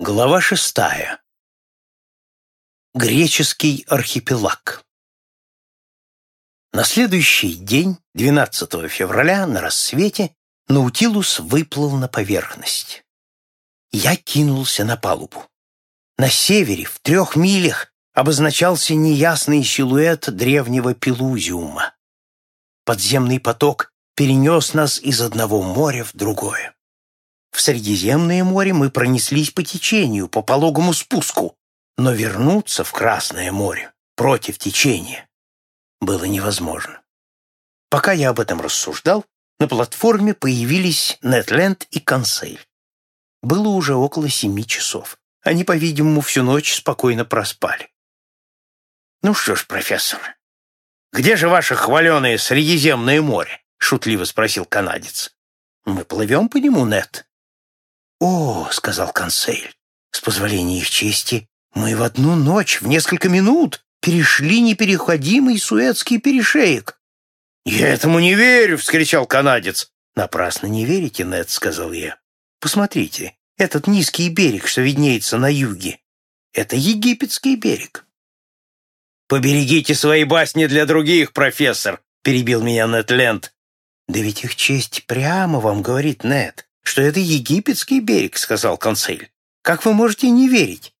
Глава шестая. Греческий архипелаг. На следующий день, 12 февраля, на рассвете, Наутилус выплыл на поверхность. Я кинулся на палубу. На севере, в трех милях, обозначался неясный силуэт древнего Пелузиума. Подземный поток перенес нас из одного моря в другое. В Средиземное море мы пронеслись по течению, по пологому спуску, но вернуться в Красное море против течения было невозможно. Пока я об этом рассуждал, на платформе появились Нетленд и Консель. Было уже около семи часов. Они, по-видимому, всю ночь спокойно проспали. «Ну что ж, профессор, где же ваше хваленое Средиземное море?» — шутливо спросил канадец. «Мы плывем по нему, Нет. «О», — сказал консель, — «с позволения их чести, мы в одну ночь, в несколько минут, перешли непереходимый Суэцкий перешеек». «Я этому не верю!» — вскричал канадец. «Напрасно не верите, Нед», — сказал я. «Посмотрите, этот низкий берег, что виднеется на юге, это египетский берег». «Поберегите свои басни для других, профессор», — перебил меня Нед Ленд. «Да ведь их честь прямо вам говорит Нед что это египетский берег», — сказал консель. «Как вы можете не верить?»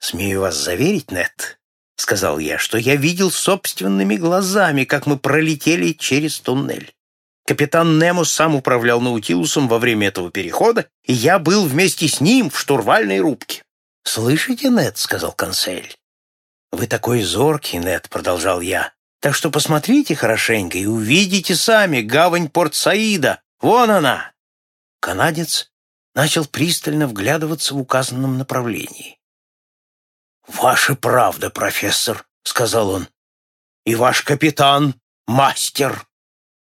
«Смею вас заверить, Нет, сказал я, — «что я видел собственными глазами, как мы пролетели через туннель. Капитан Немо сам управлял Наутилусом во время этого перехода, и я был вместе с ним в штурвальной рубке». «Слышите, Нет, сказал консель. «Вы такой зоркий, Нет, продолжал я, — «так что посмотрите хорошенько и увидите сами гавань Порт-Саида. Вон она!» Канадец начал пристально вглядываться в указанном направлении. «Ваша правда, профессор», — сказал он, — «и ваш капитан — мастер.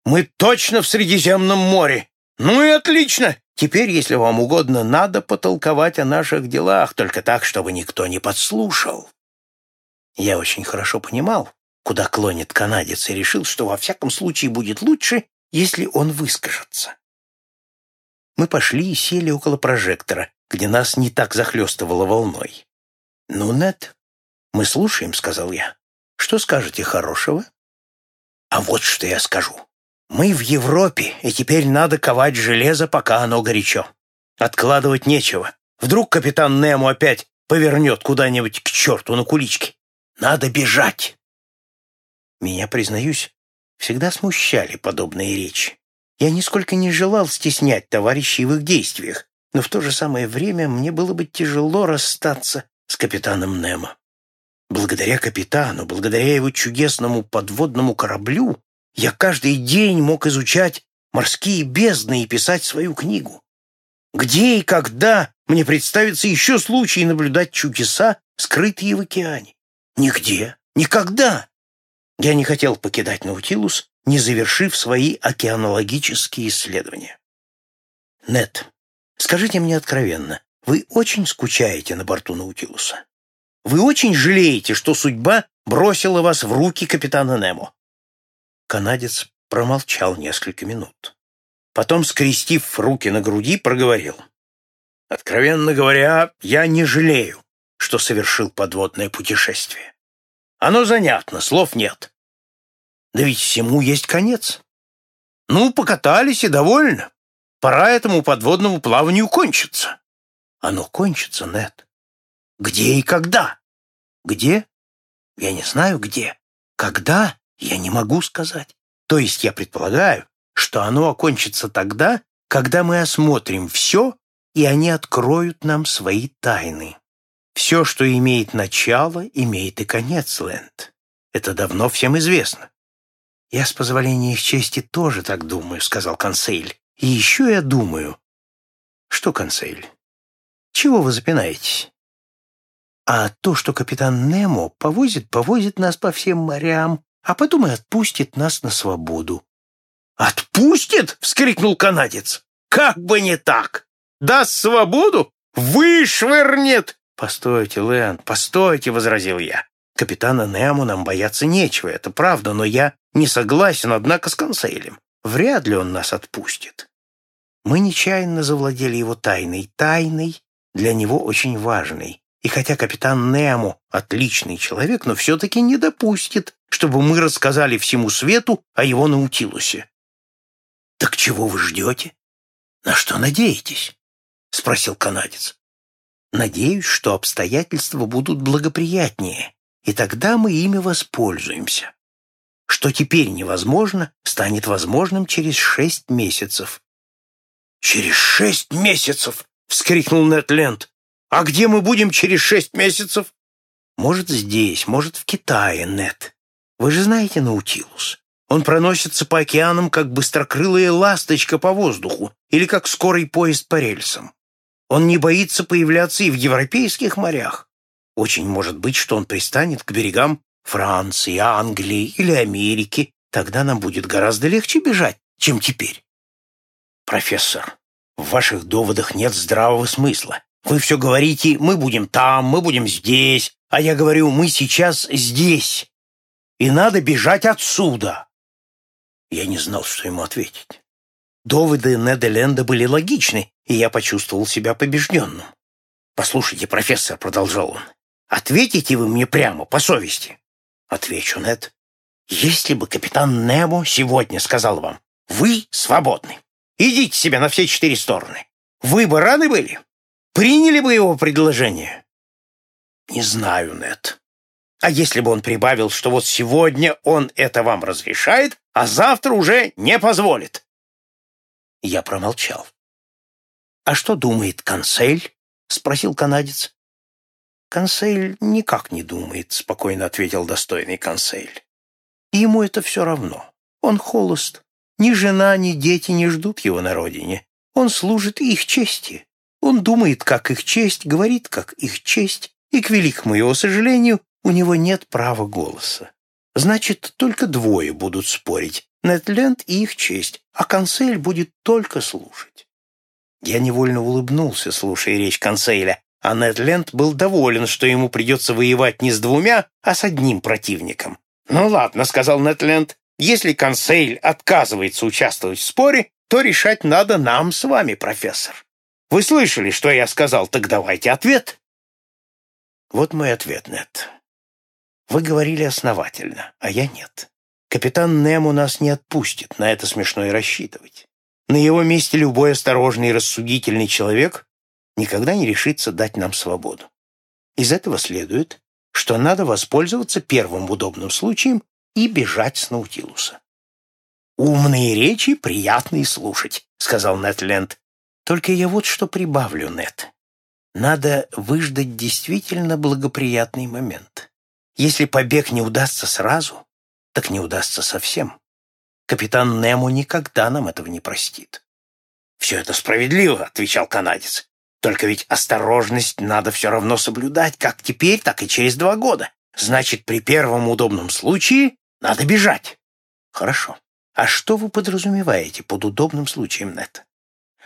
Мы точно в Средиземном море. Ну и отлично. Теперь, если вам угодно, надо потолковать о наших делах, только так, чтобы никто не подслушал». Я очень хорошо понимал, куда клонит канадец, и решил, что во всяком случае будет лучше, если он выскажется. Мы пошли и сели около прожектора, где нас не так захлестывало волной. «Ну, Нет, мы слушаем», — сказал я. «Что скажете хорошего?» «А вот что я скажу. Мы в Европе, и теперь надо ковать железо, пока оно горячо. Откладывать нечего. Вдруг капитан Немо опять повернет куда-нибудь к черту на куличке. Надо бежать!» Меня, признаюсь, всегда смущали подобные речи. Я нисколько не желал стеснять товарищей в их действиях, но в то же самое время мне было бы тяжело расстаться с капитаном Немо. Благодаря капитану, благодаря его чудесному подводному кораблю, я каждый день мог изучать морские бездны и писать свою книгу. Где и когда мне представится еще случай наблюдать чудеса, скрытые в океане? Нигде, никогда. Я не хотел покидать Наутилус, не завершив свои океанологические исследования. Нет, скажите мне откровенно, вы очень скучаете на борту Наутилуса? Вы очень жалеете, что судьба бросила вас в руки капитана Немо?» Канадец промолчал несколько минут. Потом, скрестив руки на груди, проговорил. «Откровенно говоря, я не жалею, что совершил подводное путешествие. Оно занятно, слов нет. Да ведь всему есть конец. Ну, покатались и довольно. Пора этому подводному плаванию кончиться. Оно кончится, Нет. Где и когда? Где? Я не знаю, где. Когда? Я не могу сказать. То есть я предполагаю, что оно окончится тогда, когда мы осмотрим все, и они откроют нам свои тайны. Все, что имеет начало, имеет и конец, Лэнд. Это давно всем известно. «Я, с позволения их чести, тоже так думаю», — сказал консель. «И еще я думаю». «Что, консель? Чего вы запинаетесь?» «А то, что капитан Немо повозит, повозит нас по всем морям, а потом и отпустит нас на свободу». «Отпустит?» — вскрикнул канадец. «Как бы не так! Даст свободу? Вышвырнет!» «Постойте, Лэн, постойте!» — возразил я. Капитана Немо нам бояться нечего, это правда, но я не согласен, однако, с консейлем. Вряд ли он нас отпустит. Мы нечаянно завладели его тайной, тайной, для него очень важный. И хотя капитан Немо отличный человек, но все-таки не допустит, чтобы мы рассказали всему свету о его Наутилусе. «Так чего вы ждете? На что надеетесь?» — спросил канадец. «Надеюсь, что обстоятельства будут благоприятнее, и тогда мы ими воспользуемся. Что теперь невозможно, станет возможным через шесть месяцев». «Через шесть месяцев!» — вскрикнул Нед Ленд. «А где мы будем через шесть месяцев?» «Может, здесь, может, в Китае, Нед. Вы же знаете Наутилус. Он проносится по океанам, как быстрокрылая ласточка по воздуху или как скорый поезд по рельсам. Он не боится появляться и в европейских морях. Очень может быть, что он пристанет к берегам Франции, Англии или Америки. Тогда нам будет гораздо легче бежать, чем теперь. Профессор, в ваших доводах нет здравого смысла. Вы все говорите, мы будем там, мы будем здесь, а я говорю, мы сейчас здесь. И надо бежать отсюда. Я не знал, что ему ответить. Доводы Неда Ленда были логичны, и я почувствовал себя побежденным. «Послушайте, профессор», — продолжал он, — «ответите вы мне прямо, по совести?» Отвечу, Нед. «Если бы капитан Немо сегодня сказал вам, вы свободны, идите себе на все четыре стороны, вы бы рады были? Приняли бы его предложение?» «Не знаю, Нед. А если бы он прибавил, что вот сегодня он это вам разрешает, а завтра уже не позволит?» Я промолчал. «А что думает консель?» — спросил канадец. «Консель никак не думает», — спокойно ответил достойный консель. «Ему это все равно. Он холост. Ни жена, ни дети не ждут его на родине. Он служит их чести. Он думает, как их честь, говорит, как их честь, и, к великому его сожалению, у него нет права голоса. Значит, только двое будут спорить, Нетленд и их честь, а консель будет только слушать. Я невольно улыбнулся, слушая речь консейля, а Нетленд был доволен, что ему придется воевать не с двумя, а с одним противником. «Ну ладно», — сказал Нетленд, — «если консейль отказывается участвовать в споре, то решать надо нам с вами, профессор. Вы слышали, что я сказал, так давайте ответ». Вот мой ответ, Нет. Вы говорили основательно, а я нет. Капитан Немо нас не отпустит, на это смешно и рассчитывать. На его месте любой осторожный и рассудительный человек никогда не решится дать нам свободу. Из этого следует, что надо воспользоваться первым удобным случаем и бежать с Наутилуса. «Умные речи приятные слушать», — сказал Нед Ленд. «Только я вот что прибавлю, Нед. Надо выждать действительно благоприятный момент. Если побег не удастся сразу, так не удастся совсем. Капитан Немо никогда нам этого не простит. «Все это справедливо», — отвечал канадец. «Только ведь осторожность надо все равно соблюдать, как теперь, так и через два года. Значит, при первом удобном случае надо бежать». «Хорошо. А что вы подразумеваете под удобным случаем, Нет?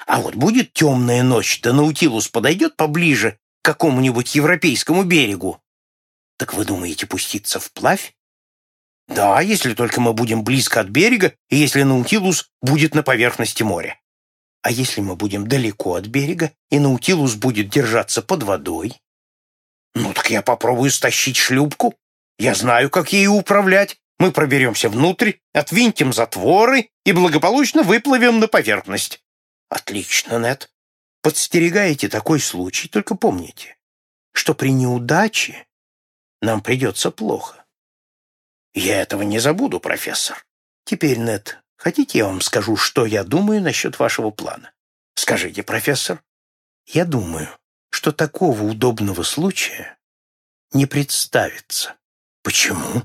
А вот будет темная ночь, да Наутилус подойдет поближе к какому-нибудь европейскому берегу, так вы думаете пуститься вплавь? Да, если только мы будем близко от берега, и если Наутилус будет на поверхности моря. А если мы будем далеко от берега, и Наутилус будет держаться под водой? Ну так я попробую стащить шлюпку. Я знаю, как ею управлять. Мы проберемся внутрь, отвинтим затворы и благополучно выплывем на поверхность. Отлично, Нет. Подстерегаете такой случай, только помните, что при неудаче нам придется плохо. Я этого не забуду, профессор. Теперь, Нет, хотите я вам скажу, что я думаю насчет вашего плана? Скажите, профессор. Я думаю, что такого удобного случая не представится. Почему?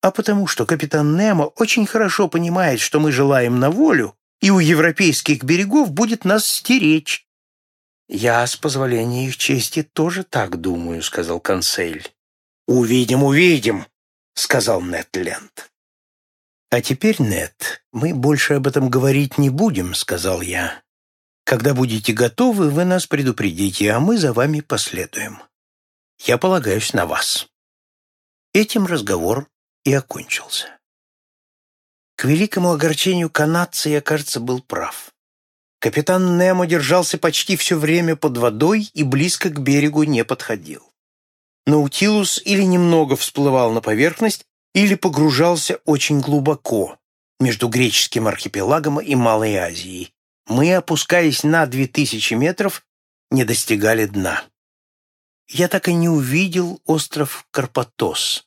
А потому что капитан Немо очень хорошо понимает, что мы желаем на волю, и у европейских берегов будет нас стеречь. «Я, с позволения их чести, тоже так думаю», — сказал консель. «Увидим, увидим», — сказал Нед Ленд. «А теперь, Нед, мы больше об этом говорить не будем», — сказал я. «Когда будете готовы, вы нас предупредите, а мы за вами последуем. Я полагаюсь на вас». Этим разговор и окончился. К великому огорчению канадца я, кажется, был прав. Капитан Немо держался почти все время под водой и близко к берегу не подходил. Наутилус или немного всплывал на поверхность, или погружался очень глубоко, между греческим архипелагом и Малой Азией. Мы, опускаясь на две тысячи метров, не достигали дна. Я так и не увидел остров Карпатос,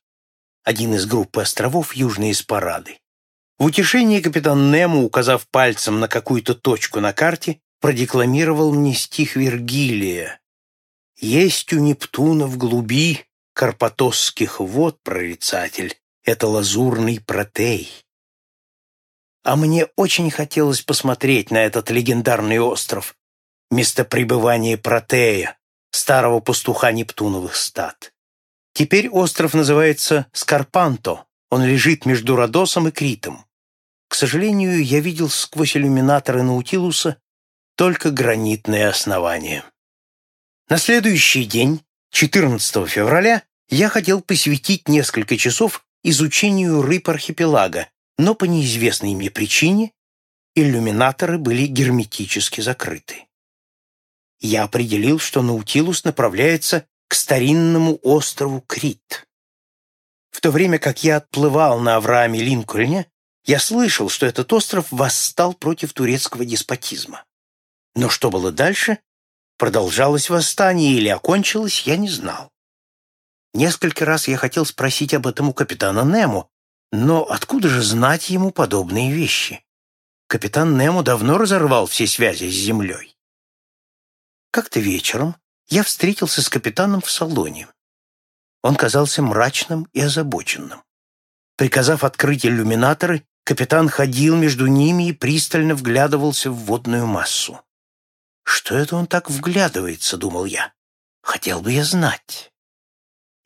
один из группы островов Южной Испарады. В утешение капитан Немо, указав пальцем на какую-то точку на карте, продекламировал мне стих Вергилия. «Есть у Нептуна в глуби карпатосских вод прорицатель, это лазурный протей». А мне очень хотелось посмотреть на этот легендарный остров, место пребывания Протея, старого пастуха Нептуновых стад. Теперь остров называется Скарпанто, он лежит между Родосом и Критом. К сожалению, я видел сквозь иллюминаторы Наутилуса только гранитное основание. На следующий день, 14 февраля, я хотел посвятить несколько часов изучению рыб архипелага, но по неизвестной мне причине иллюминаторы были герметически закрыты. Я определил, что Наутилус направляется к старинному острову Крит. В то время как я отплывал на Аврааме Линкольне, я слышал, что этот остров восстал против турецкого деспотизма. Но что было дальше? Продолжалось восстание или окончилось, я не знал. Несколько раз я хотел спросить об этом у капитана Немо, но откуда же знать ему подобные вещи? Капитан Немо давно разорвал все связи с землей. Как-то вечером я встретился с капитаном в салоне. Он казался мрачным и озабоченным. Приказав открыть иллюминаторы, Капитан ходил между ними и пристально вглядывался в водную массу. «Что это он так вглядывается?» — думал я. «Хотел бы я знать».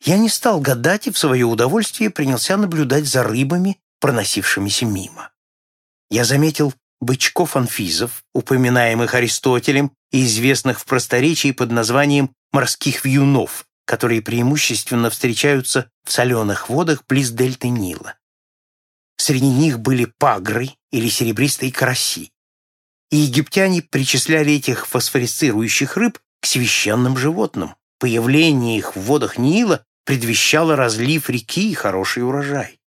Я не стал гадать и в свое удовольствие принялся наблюдать за рыбами, проносившимися мимо. Я заметил бычков-анфизов, упоминаемых Аристотелем и известных в просторечии под названием морских вьюнов, которые преимущественно встречаются в соленых водах близ дельты Нила. Среди них были пагры или серебристые караси. И египтяне причисляли этих фосфорисцирующих рыб к священным животным. Появление их в водах Нила предвещало разлив реки и хороший урожай.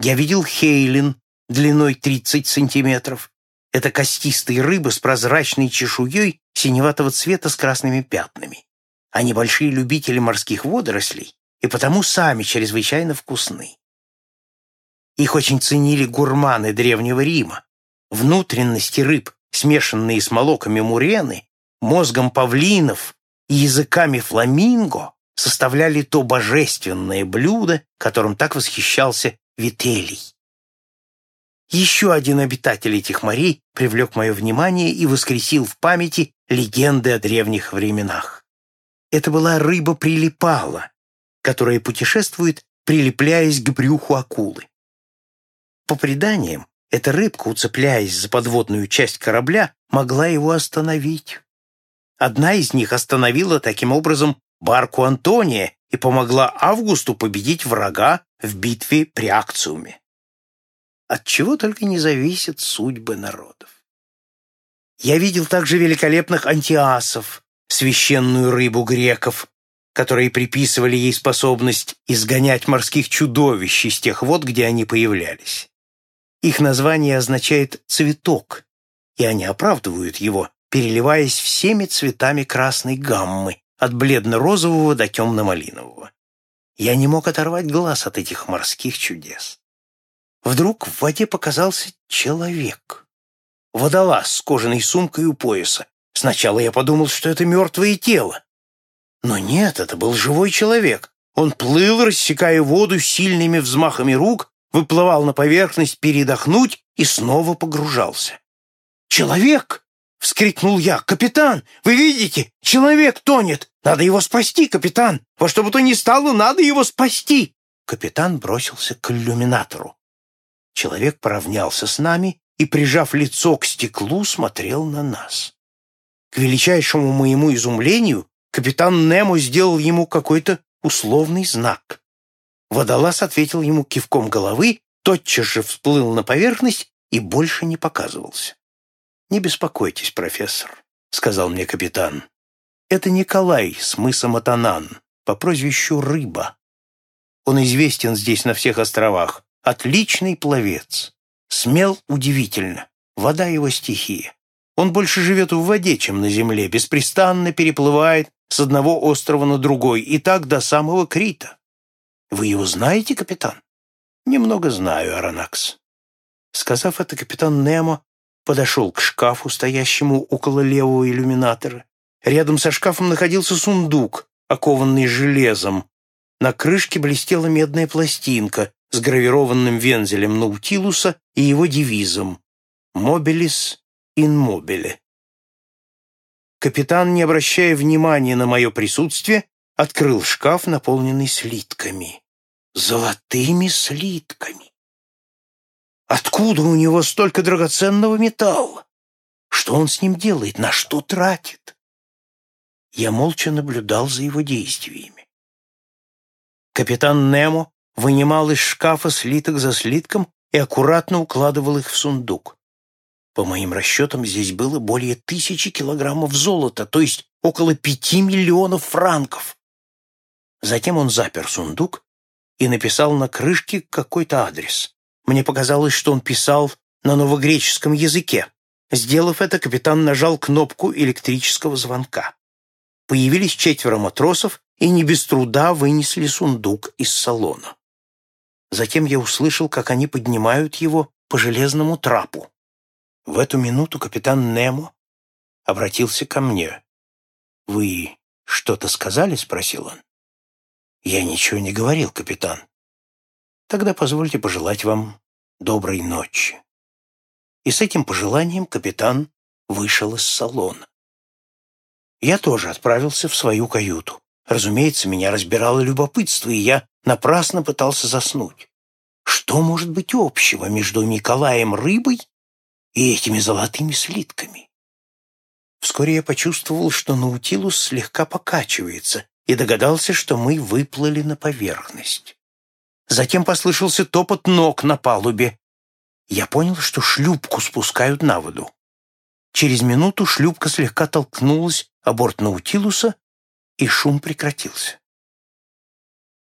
Я видел хейлин длиной 30 сантиметров. Это костистые рыбы с прозрачной чешуей синеватого цвета с красными пятнами. Они большие любители морских водорослей и потому сами чрезвычайно вкусны. Их очень ценили гурманы Древнего Рима. Внутренности рыб, смешанные с молоками мурены, мозгом павлинов и языками фламинго, составляли то божественное блюдо, которым так восхищался Вителий. Еще один обитатель этих морей привлек мое внимание и воскресил в памяти легенды о древних временах. Это была рыба-прилипала, которая путешествует, прилепляясь к брюху акулы. По преданиям, эта рыбка, уцепляясь за подводную часть корабля, могла его остановить. Одна из них остановила таким образом барку Антония и помогла Августу победить врага в битве при Акциуме. От чего только не зависят судьбы народов. Я видел также великолепных антиасов, священную рыбу греков, которые приписывали ей способность изгонять морских чудовищ из тех вод, где они появлялись. Их название означает «цветок», и они оправдывают его, переливаясь всеми цветами красной гаммы, от бледно-розового до темно-малинового. Я не мог оторвать глаз от этих морских чудес. Вдруг в воде показался человек. Водолаз с кожаной сумкой у пояса. Сначала я подумал, что это мертвое тело. Но нет, это был живой человек. Он плыл, рассекая воду сильными взмахами рук выплывал на поверхность передохнуть и снова погружался. «Человек!» — вскрикнул я. «Капитан, вы видите? Человек тонет! Надо его спасти, капитан! Во что бы то ни стало, надо его спасти!» Капитан бросился к иллюминатору. Человек поравнялся с нами и, прижав лицо к стеклу, смотрел на нас. К величайшему моему изумлению, капитан Немо сделал ему какой-то условный знак. Водолаз ответил ему кивком головы, тотчас же всплыл на поверхность и больше не показывался. «Не беспокойтесь, профессор», — сказал мне капитан. «Это Николай с мыса Матанан по прозвищу Рыба. Он известен здесь на всех островах. Отличный пловец. Смел удивительно. Вода его стихия. Он больше живет в воде, чем на земле, беспрестанно переплывает с одного острова на другой, и так до самого Крита. Вы его знаете, капитан? Немного знаю, Аронакс. Сказав это, капитан Немо подошел к шкафу, стоящему около левого иллюминатора. Рядом со шкафом находился сундук, окованный железом. На крышке блестела медная пластинка с гравированным вензелем Наутилуса и его девизом «Mobilis in mobile». Капитан, не обращая внимания на мое присутствие, открыл шкаф, наполненный слитками. Золотыми слитками. Откуда у него столько драгоценного металла? Что он с ним делает? На что тратит? Я молча наблюдал за его действиями. Капитан Немо вынимал из шкафа слиток за слитком и аккуратно укладывал их в сундук. По моим расчетам, здесь было более тысячи килограммов золота, то есть около пяти миллионов франков. Затем он запер сундук и написал на крышке какой-то адрес. Мне показалось, что он писал на новогреческом языке. Сделав это, капитан нажал кнопку электрического звонка. Появились четверо матросов и не без труда вынесли сундук из салона. Затем я услышал, как они поднимают его по железному трапу. В эту минуту капитан Немо обратился ко мне. «Вы что-то сказали?» — спросил он. «Я ничего не говорил, капитан. Тогда позвольте пожелать вам доброй ночи». И с этим пожеланием капитан вышел из салона. Я тоже отправился в свою каюту. Разумеется, меня разбирало любопытство, и я напрасно пытался заснуть. Что может быть общего между Николаем Рыбой и этими золотыми слитками. Вскоре я почувствовал, что Наутилус слегка покачивается, и догадался, что мы выплыли на поверхность. Затем послышался топот ног на палубе. Я понял, что шлюпку спускают на воду. Через минуту шлюпка слегка толкнулась о борт Наутилуса, и шум прекратился.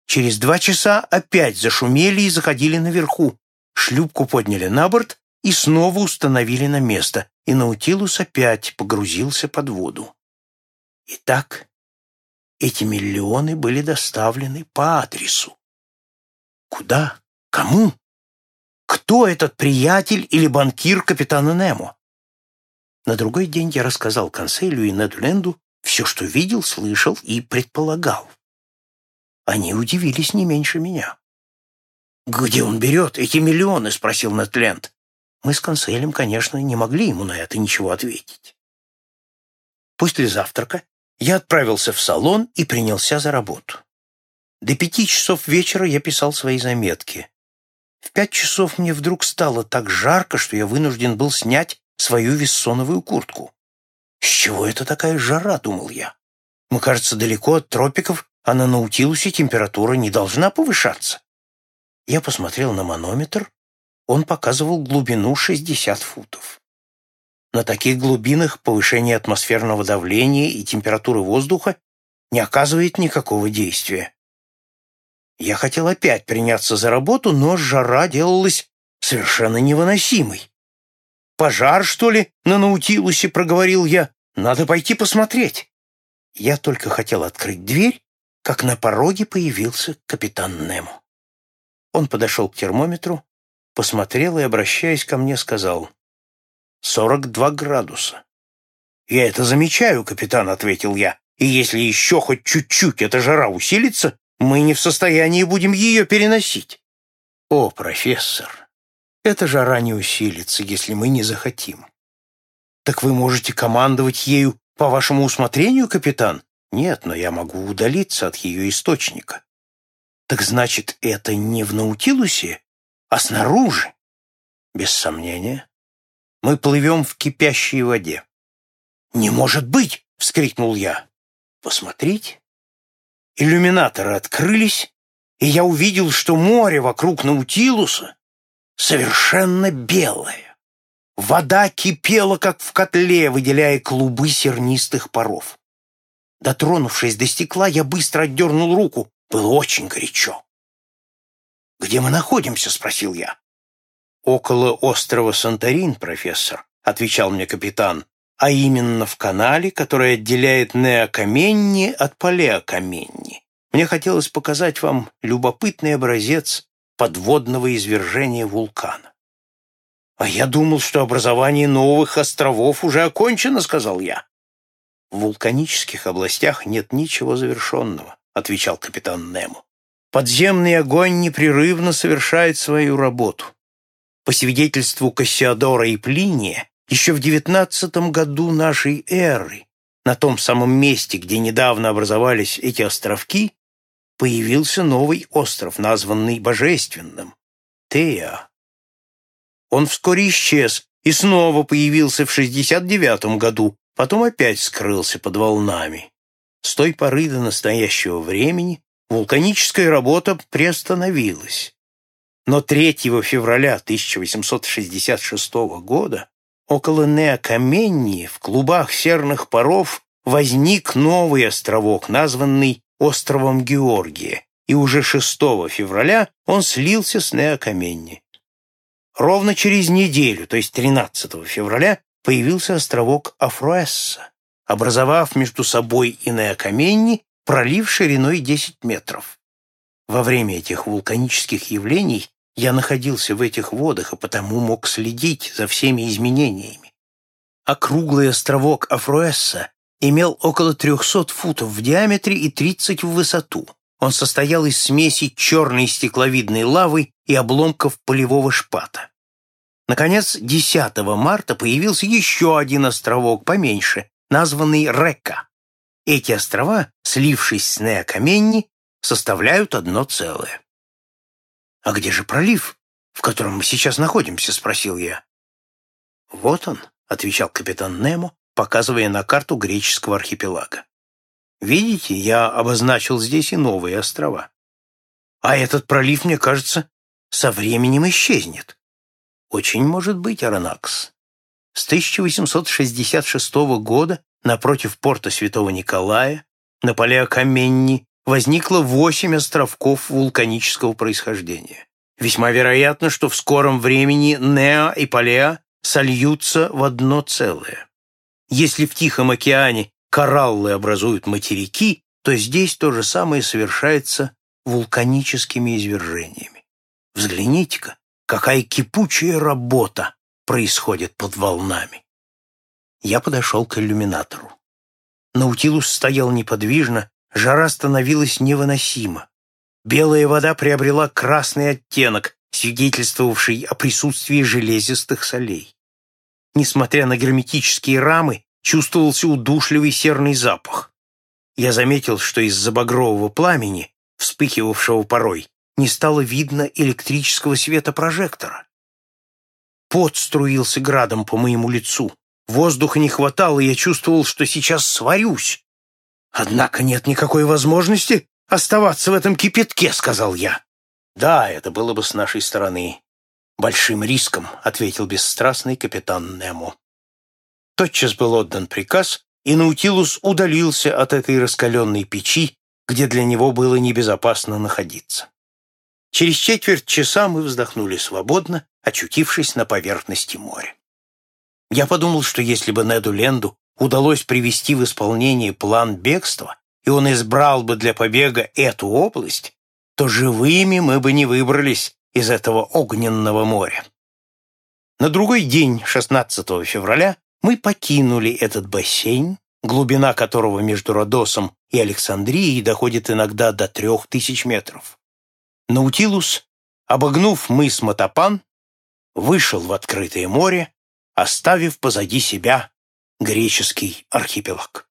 Через два часа опять зашумели и заходили наверху. Шлюпку подняли на борт, и снова установили на место, и Наутилус опять погрузился под воду. Итак, эти миллионы были доставлены по адресу. Куда? Кому? Кто этот приятель или банкир капитана Немо? На другой день я рассказал Конселю и Недленду все, что видел, слышал и предполагал. Они удивились не меньше меня. «Где он берет эти миллионы?» — спросил Нетленд. Мы с Конселем, конечно, не могли ему на это ничего ответить. После завтрака я отправился в салон и принялся за работу. До пяти часов вечера я писал свои заметки. В пять часов мне вдруг стало так жарко, что я вынужден был снять свою вессоновую куртку. «С чего это такая жара?» — думал я. «Мы, кажется, далеко от тропиков, а на Наутилусе температура не должна повышаться». Я посмотрел на манометр он показывал глубину 60 футов. На таких глубинах повышение атмосферного давления и температуры воздуха не оказывает никакого действия. Я хотел опять приняться за работу, но жара делалась совершенно невыносимой. «Пожар, что ли, на Наутилусе?» — проговорил я. «Надо пойти посмотреть». Я только хотел открыть дверь, как на пороге появился капитан Немо. Он подошел к термометру, посмотрел и, обращаясь ко мне, сказал «Сорок два градуса». «Я это замечаю, капитан», — ответил я, «и если еще хоть чуть-чуть эта жара усилится, мы не в состоянии будем ее переносить». «О, профессор, эта жара не усилится, если мы не захотим». «Так вы можете командовать ею по вашему усмотрению, капитан?» «Нет, но я могу удалиться от ее источника». «Так значит, это не в Наутилусе а снаружи, без сомнения, мы плывем в кипящей воде. «Не может быть!» — вскрикнул я. «Посмотрите!» Иллюминаторы открылись, и я увидел, что море вокруг Наутилуса совершенно белое. Вода кипела, как в котле, выделяя клубы сернистых паров. Дотронувшись до стекла, я быстро отдернул руку. Было очень горячо. «Где мы находимся?» — спросил я. «Около острова Санторин, профессор», — отвечал мне капитан, «а именно в канале, который отделяет Неокаменни от Палеокаменни. Мне хотелось показать вам любопытный образец подводного извержения вулкана». «А я думал, что образование новых островов уже окончено», — сказал я. «В вулканических областях нет ничего завершенного», — отвечал капитан Немо. «Подземный огонь непрерывно совершает свою работу. По свидетельству Кассиодора и Плиния, еще в девятнадцатом году нашей эры, на том самом месте, где недавно образовались эти островки, появился новый остров, названный Божественным — Тея. Он вскоре исчез и снова появился в шестьдесят девятом году, потом опять скрылся под волнами. С той поры до настоящего времени вулканическая работа приостановилась. Но 3 февраля 1866 года около Неокамении в клубах серных паров возник новый островок, названный островом Георгия, и уже 6 февраля он слился с Неокаменни. Ровно через неделю, то есть 13 февраля, появился островок Афруэсса, образовав между собой и Неокаменни пролив шириной 10 метров. Во время этих вулканических явлений я находился в этих водах и потому мог следить за всеми изменениями. Округлый островок Афруэсса имел около 300 футов в диаметре и 30 в высоту. Он состоял из смеси черной стекловидной лавы и обломков полевого шпата. Наконец, 10 марта появился еще один островок поменьше, названный Река. Эти острова, слившись с Неокаменни, составляют одно целое. «А где же пролив, в котором мы сейчас находимся?» — спросил я. «Вот он», — отвечал капитан Немо, показывая на карту греческого архипелага. «Видите, я обозначил здесь и новые острова. А этот пролив, мне кажется, со временем исчезнет. Очень может быть, Аронакс. С 1866 года напротив порта Святого Николая на поле Каменни возникло восемь островков вулканического происхождения. Весьма вероятно, что в скором времени Неа и Палеа сольются в одно целое. Если в Тихом океане кораллы образуют материки, то здесь то же самое совершается вулканическими извержениями. Взгляните-ка, какая кипучая работа происходит под волнами. Я подошел к иллюминатору. Наутилус стоял неподвижно, Жара становилась невыносима. Белая вода приобрела красный оттенок, свидетельствовавший о присутствии железистых солей. Несмотря на герметические рамы, чувствовался удушливый серный запах. Я заметил, что из-за багрового пламени, вспыхивавшего порой, не стало видно электрического света прожектора. Пот струился градом по моему лицу. Воздуха не хватало, я чувствовал, что сейчас сварюсь. «Однако нет никакой возможности оставаться в этом кипятке», — сказал я. «Да, это было бы с нашей стороны большим риском», — ответил бесстрастный капитан Немо. Тотчас был отдан приказ, и Наутилус удалился от этой раскаленной печи, где для него было небезопасно находиться. Через четверть часа мы вздохнули свободно, очутившись на поверхности моря. Я подумал, что если бы Неду Ленду удалось привести в исполнение план бегства, и он избрал бы для побега эту область, то живыми мы бы не выбрались из этого огненного моря. На другой день, 16 февраля, мы покинули этот бассейн, глубина которого между Родосом и Александрией доходит иногда до трех тысяч метров. Наутилус, обогнув мыс Матапан, вышел в открытое море, оставив позади себя греческий архипелаг.